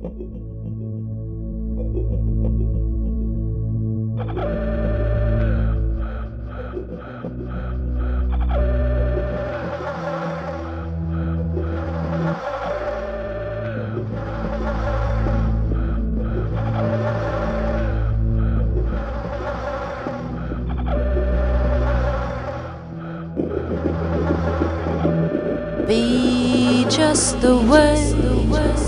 Be just the way you are.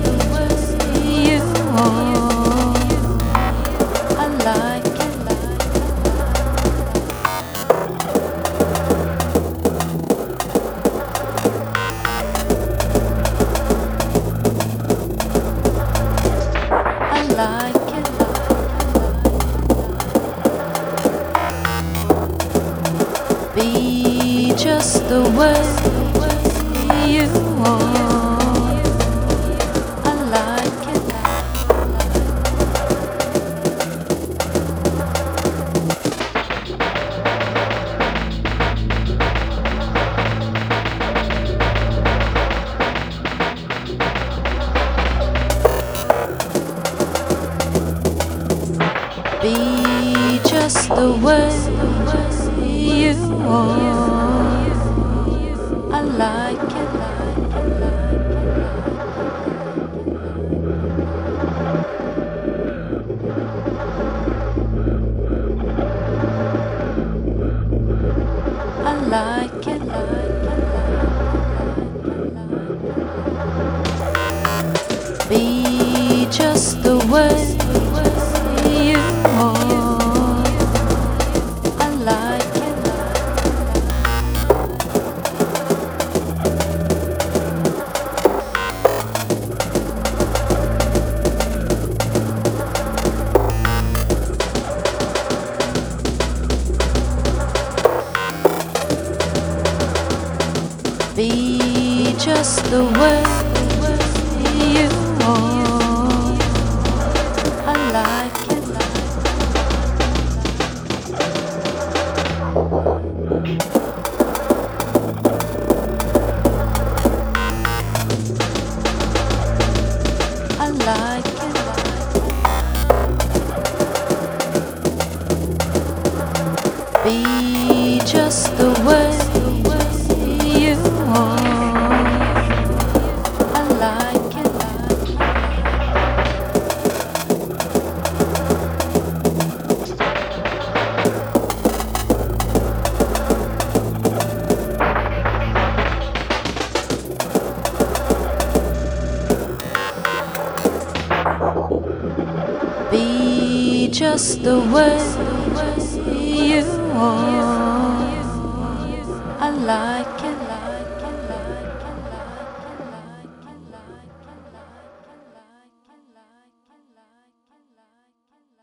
Be just the way you are. I like it. Be just the way you are. Be just the way you are. I like it. I like it. Be just the way just the way you are. I like it.